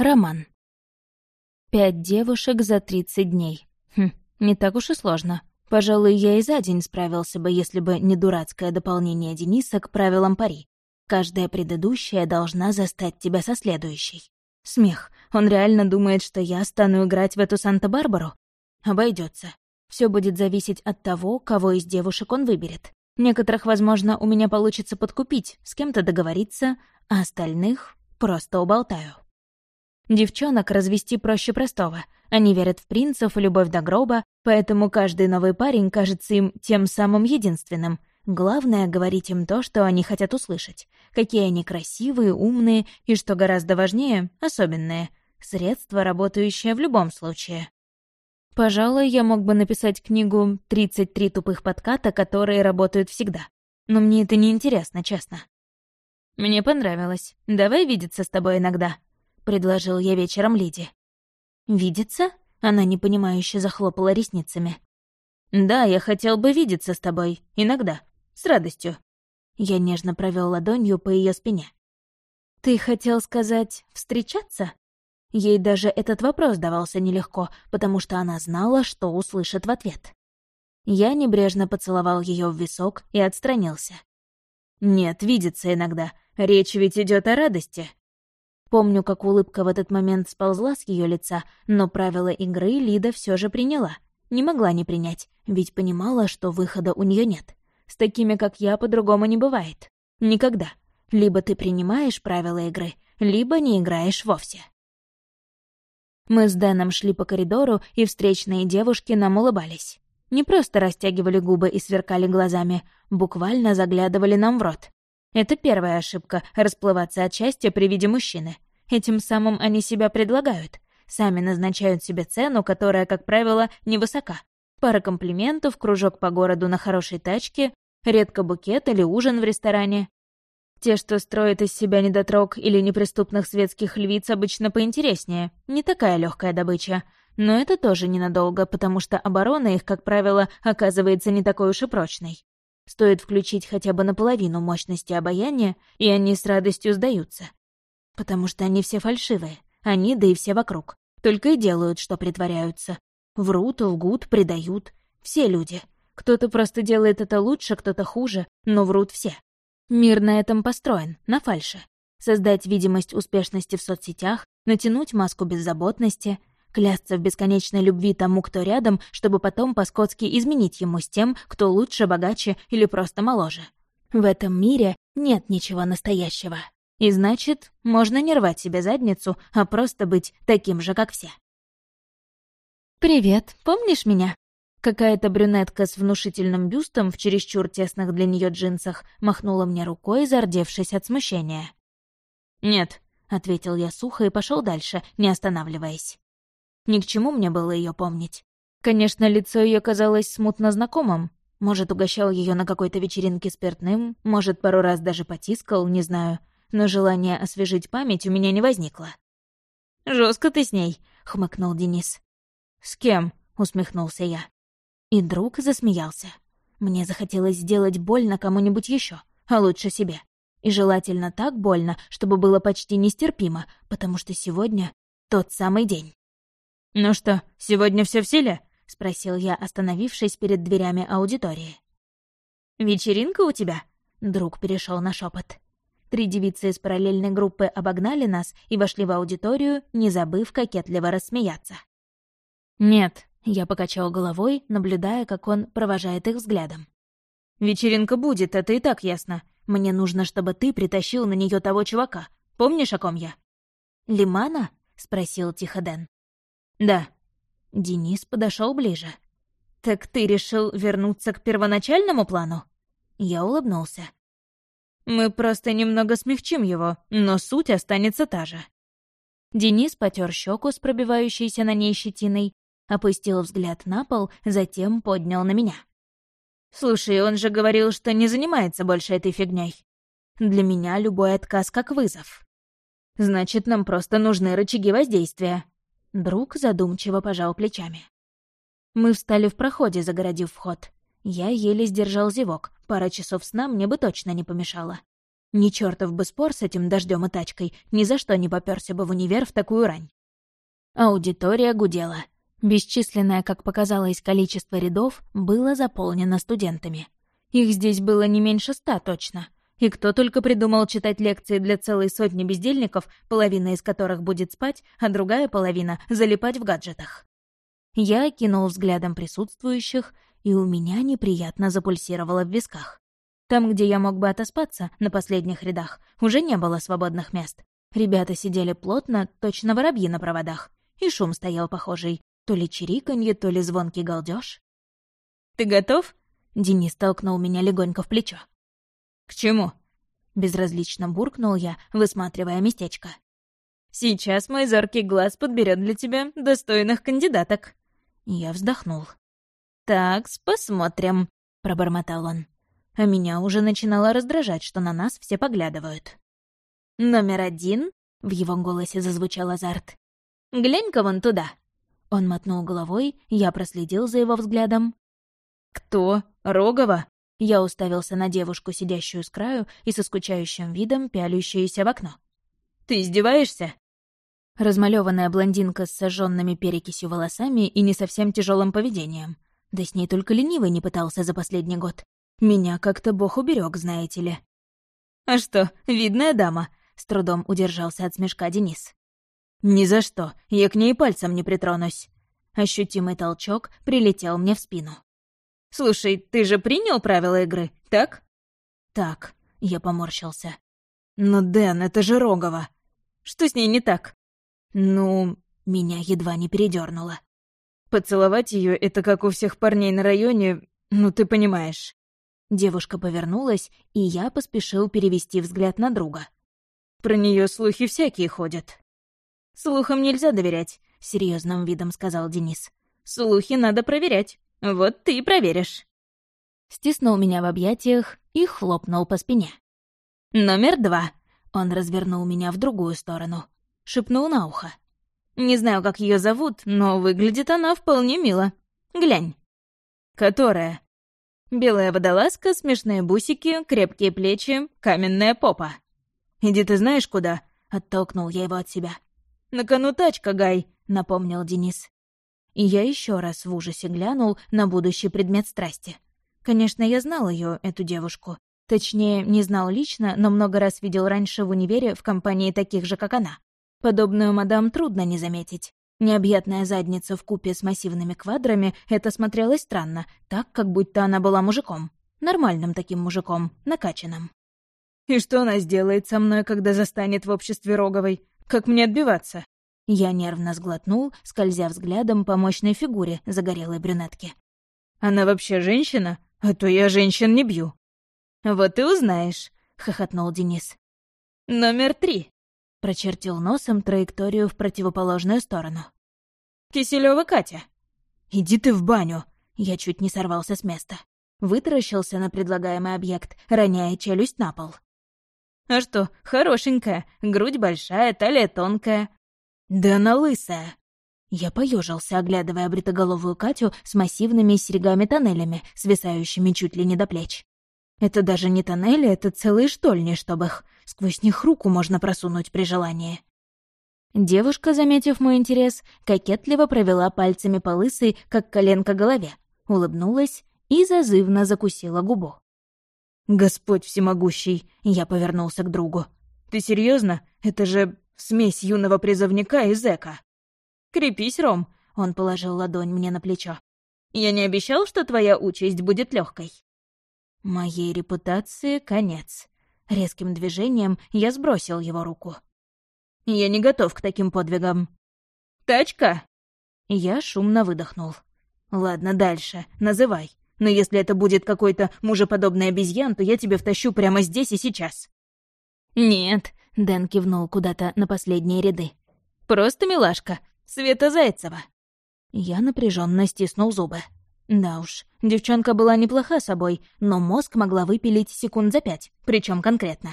Роман. Пять девушек за тридцать дней. Хм, не так уж и сложно. Пожалуй, я и за день справился бы, если бы не дурацкое дополнение Дениса к правилам пари. Каждая предыдущая должна застать тебя со следующей. Смех. Он реально думает, что я стану играть в эту Санта-Барбару? Обойдется. Все будет зависеть от того, кого из девушек он выберет. Некоторых, возможно, у меня получится подкупить, с кем-то договориться, а остальных просто уболтаю. Девчонок развести проще простого. Они верят в принцев и любовь до гроба, поэтому каждый новый парень кажется им тем самым единственным. Главное — говорить им то, что они хотят услышать. Какие они красивые, умные и, что гораздо важнее, особенные. Средства, работающие в любом случае. Пожалуй, я мог бы написать книгу «33 тупых подката, которые работают всегда». Но мне это не интересно, честно. Мне понравилось. Давай видеться с тобой иногда. — предложил я вечером Лиди. «Видеться?» — она непонимающе захлопала ресницами. «Да, я хотел бы видеться с тобой. Иногда. С радостью». Я нежно провел ладонью по ее спине. «Ты хотел сказать «встречаться»?» Ей даже этот вопрос давался нелегко, потому что она знала, что услышит в ответ. Я небрежно поцеловал ее в висок и отстранился. «Нет, видеться иногда. Речь ведь идет о радости», Помню, как улыбка в этот момент сползла с ее лица, но правила игры Лида все же приняла. Не могла не принять, ведь понимала, что выхода у нее нет. С такими, как я, по-другому не бывает. Никогда. Либо ты принимаешь правила игры, либо не играешь вовсе. Мы с Дэном шли по коридору, и встречные девушки нам улыбались. Не просто растягивали губы и сверкали глазами, буквально заглядывали нам в рот. Это первая ошибка — расплываться от счастья при виде мужчины. Этим самым они себя предлагают. Сами назначают себе цену, которая, как правило, невысока. Пара комплиментов, кружок по городу на хорошей тачке, редко букет или ужин в ресторане. Те, что строят из себя недотрог или неприступных светских львиц, обычно поинтереснее. Не такая легкая добыча. Но это тоже ненадолго, потому что оборона их, как правило, оказывается не такой уж и прочной. Стоит включить хотя бы наполовину мощности обаяния, и они с радостью сдаются. Потому что они все фальшивые. Они, да и все вокруг. Только и делают, что притворяются. Врут, лгут, предают. Все люди. Кто-то просто делает это лучше, кто-то хуже, но врут все. Мир на этом построен, на фальше. Создать видимость успешности в соцсетях, натянуть маску беззаботности, Клясться в бесконечной любви тому, кто рядом, чтобы потом по-скотски изменить ему с тем, кто лучше, богаче или просто моложе. В этом мире нет ничего настоящего. И значит, можно не рвать себе задницу, а просто быть таким же, как все. «Привет, помнишь меня?» Какая-то брюнетка с внушительным бюстом в чересчур тесных для нее джинсах махнула мне рукой, зардевшись от смущения. «Нет», — ответил я сухо и пошел дальше, не останавливаясь. Ни к чему мне было ее помнить. Конечно, лицо ее казалось смутно знакомым. Может, угощал ее на какой-то вечеринке спиртным, может, пару раз даже потискал, не знаю. Но желание освежить память у меня не возникло. Жестко ты с ней», — хмыкнул Денис. «С кем?» — усмехнулся я. И друг засмеялся. Мне захотелось сделать больно кому-нибудь еще, а лучше себе. И желательно так больно, чтобы было почти нестерпимо, потому что сегодня тот самый день. «Ну что, сегодня все в силе?» — спросил я, остановившись перед дверями аудитории. «Вечеринка у тебя?» — друг перешел на шепот. Три девицы из параллельной группы обогнали нас и вошли в аудиторию, не забыв кокетливо рассмеяться. «Нет», — я покачал головой, наблюдая, как он провожает их взглядом. «Вечеринка будет, это и так ясно. Мне нужно, чтобы ты притащил на нее того чувака. Помнишь, о ком я?» «Лимана?» — спросил тихо Дэн. «Да». Денис подошел ближе. «Так ты решил вернуться к первоначальному плану?» Я улыбнулся. «Мы просто немного смягчим его, но суть останется та же». Денис потер щеку с пробивающейся на ней щетиной, опустил взгляд на пол, затем поднял на меня. «Слушай, он же говорил, что не занимается больше этой фигней. Для меня любой отказ как вызов. Значит, нам просто нужны рычаги воздействия. Друг задумчиво пожал плечами. Мы встали в проходе, загородив вход. Я еле сдержал зевок, пара часов сна мне бы точно не помешала. Ни чертов бы спор с этим дождем и тачкой, ни за что не попёрся бы в универ в такую рань. Аудитория гудела. Бесчисленное, как показалось, количество рядов было заполнено студентами. Их здесь было не меньше ста точно. И кто только придумал читать лекции для целой сотни бездельников, половина из которых будет спать, а другая половина — залипать в гаджетах. Я окинул взглядом присутствующих, и у меня неприятно запульсировало в висках. Там, где я мог бы отоспаться, на последних рядах, уже не было свободных мест. Ребята сидели плотно, точно воробьи на проводах. И шум стоял похожий. То ли чириканье, то ли звонкий галдёж. «Ты готов?» Денис толкнул меня легонько в плечо. «К чему?» Безразлично буркнул я, высматривая местечко. «Сейчас мой зоркий глаз подберет для тебя достойных кандидаток». Я вздохнул. Так, посмотрим», — пробормотал он. А меня уже начинало раздражать, что на нас все поглядывают. «Номер один?» — в его голосе зазвучал азарт. «Глянь-ка вон туда!» Он мотнул головой, я проследил за его взглядом. «Кто? Рогова?» Я уставился на девушку, сидящую с краю и со скучающим видом пялющуюся в окно. «Ты издеваешься?» Размалеванная блондинка с сожженными перекисью волосами и не совсем тяжелым поведением. Да с ней только ленивый не пытался за последний год. Меня как-то бог уберег, знаете ли. «А что, видная дама?» — с трудом удержался от смешка Денис. «Ни за что, я к ней пальцем не притронусь». Ощутимый толчок прилетел мне в спину. «Слушай, ты же принял правила игры, так?» «Так», — я поморщился. «Но, Дэн, это же Рогова. Что с ней не так?» «Ну...» — меня едва не передернуло. «Поцеловать ее это как у всех парней на районе, ну ты понимаешь». Девушка повернулась, и я поспешил перевести взгляд на друга. «Про нее слухи всякие ходят». «Слухам нельзя доверять», — серьезным видом сказал Денис. «Слухи надо проверять. Вот ты и проверишь». Стиснул меня в объятиях и хлопнул по спине. «Номер два». Он развернул меня в другую сторону. Шепнул на ухо. «Не знаю, как ее зовут, но выглядит она вполне мило. Глянь». «Которая?» «Белая водолазка, смешные бусики, крепкие плечи, каменная попа». «Иди ты знаешь куда?» — оттолкнул я его от себя. «На кону тачка, Гай», — напомнил Денис. И я еще раз в ужасе глянул на будущий предмет страсти. Конечно, я знал ее, эту девушку. Точнее, не знал лично, но много раз видел раньше в универе в компании таких же, как она. Подобную мадам трудно не заметить. Необъятная задница в купе с массивными квадрами — это смотрелось странно, так, как будто она была мужиком. Нормальным таким мужиком, накачанным. «И что она сделает со мной, когда застанет в обществе Роговой? Как мне отбиваться?» Я нервно сглотнул, скользя взглядом по мощной фигуре загорелой брюнетки. «Она вообще женщина? А то я женщин не бью». «Вот и узнаешь», — хохотнул Денис. «Номер три», — прочертил носом траекторию в противоположную сторону. «Киселёва Катя». «Иди ты в баню!» Я чуть не сорвался с места. Вытаращился на предлагаемый объект, роняя челюсть на пол. «А что, хорошенькая, грудь большая, талия тонкая, «Да она лысая!» Я поежился, оглядывая бритоголовую Катю с массивными серьгами-тоннелями, свисающими чуть ли не до плеч. Это даже не тоннели, это целые штольни, чтобы их... Сквозь них руку можно просунуть при желании. Девушка, заметив мой интерес, кокетливо провела пальцами по лысой, как коленка голове, улыбнулась и зазывно закусила губу. «Господь всемогущий!» — я повернулся к другу. «Ты серьезно? Это же Смесь юного призывника и зэка. «Крепись, Ром», — он положил ладонь мне на плечо. «Я не обещал, что твоя участь будет легкой. Моей репутации конец. Резким движением я сбросил его руку. «Я не готов к таким подвигам». «Тачка!» Я шумно выдохнул. «Ладно, дальше. Называй. Но если это будет какой-то мужеподобный обезьян, то я тебе втащу прямо здесь и сейчас». «Нет, Дэн кивнул куда-то на последние ряды. «Просто милашка. Света Зайцева». Я напряженно стиснул зубы. Да уж, девчонка была неплоха собой, но мозг могла выпилить секунд за пять, причем конкретно.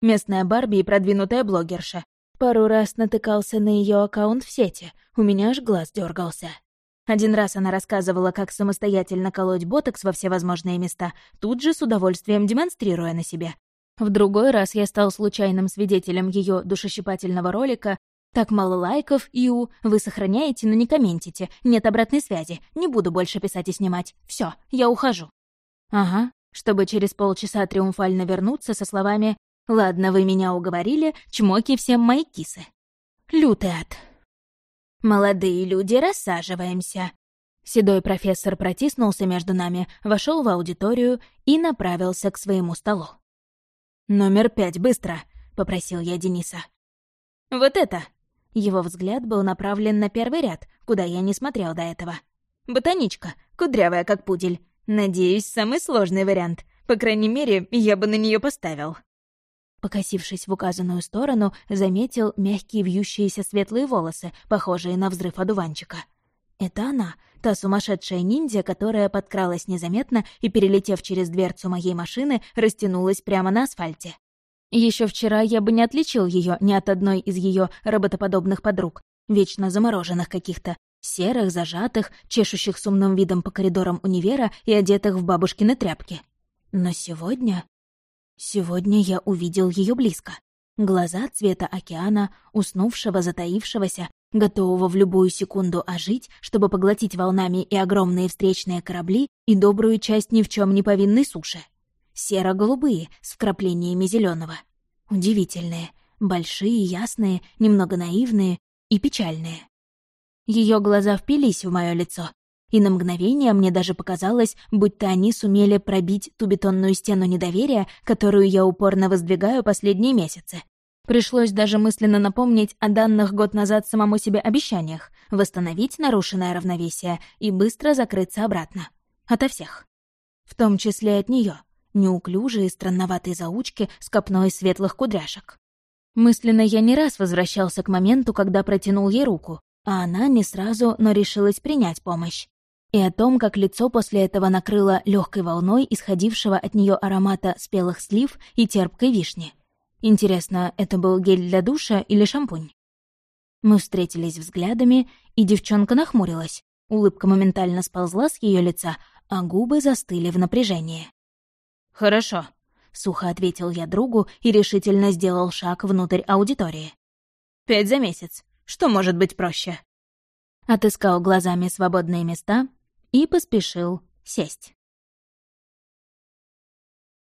Местная Барби и продвинутая блогерша. Пару раз натыкался на ее аккаунт в сети, у меня аж глаз дергался. Один раз она рассказывала, как самостоятельно колоть ботокс во всевозможные места, тут же с удовольствием демонстрируя на себе. В другой раз я стал случайным свидетелем ее душещипательного ролика «Так мало лайков, Иу, вы сохраняете, но не комментите, нет обратной связи, не буду больше писать и снимать, все, я ухожу». Ага, чтобы через полчаса триумфально вернуться со словами «Ладно, вы меня уговорили, чмоки всем мои кисы». Лютый ад. «Молодые люди, рассаживаемся», Седой профессор протиснулся между нами, вошел в аудиторию и направился к своему столу. «Номер пять, быстро!» — попросил я Дениса. «Вот это!» Его взгляд был направлен на первый ряд, куда я не смотрел до этого. «Ботаничка, кудрявая, как пудель. Надеюсь, самый сложный вариант. По крайней мере, я бы на нее поставил». Покосившись в указанную сторону, заметил мягкие вьющиеся светлые волосы, похожие на взрыв одуванчика. Это она, та сумасшедшая ниндзя, которая подкралась незаметно и, перелетев через дверцу моей машины, растянулась прямо на асфальте. Еще вчера я бы не отличил ее ни от одной из ее роботоподобных подруг, вечно замороженных каких-то, серых, зажатых, чешущих с умным видом по коридорам универа и одетых в бабушкины тряпки. Но сегодня... Сегодня я увидел ее близко. Глаза цвета океана, уснувшего, затаившегося, готового в любую секунду ожить, чтобы поглотить волнами и огромные встречные корабли, и добрую часть ни в чем не повинной суши. Серо-голубые, с вкраплениями зеленого. Удивительные, большие, ясные, немного наивные и печальные. Ее глаза впились в мое лицо, и на мгновение мне даже показалось, будто они сумели пробить ту бетонную стену недоверия, которую я упорно воздвигаю последние месяцы. Пришлось даже мысленно напомнить о данных год назад самому себе обещаниях, восстановить нарушенное равновесие и быстро закрыться обратно. Ото всех. В том числе от нее, неуклюжие странноватые заучки с копной светлых кудряшек. Мысленно я не раз возвращался к моменту, когда протянул ей руку, а она не сразу, но решилась принять помощь. И о том, как лицо после этого накрыло легкой волной исходившего от нее аромата спелых слив и терпкой вишни. Интересно, это был гель для душа или шампунь? Мы встретились взглядами, и девчонка нахмурилась. Улыбка моментально сползла с ее лица, а губы застыли в напряжении. «Хорошо», — сухо ответил я другу и решительно сделал шаг внутрь аудитории. «Пять за месяц. Что может быть проще?» Отыскал глазами свободные места и поспешил сесть.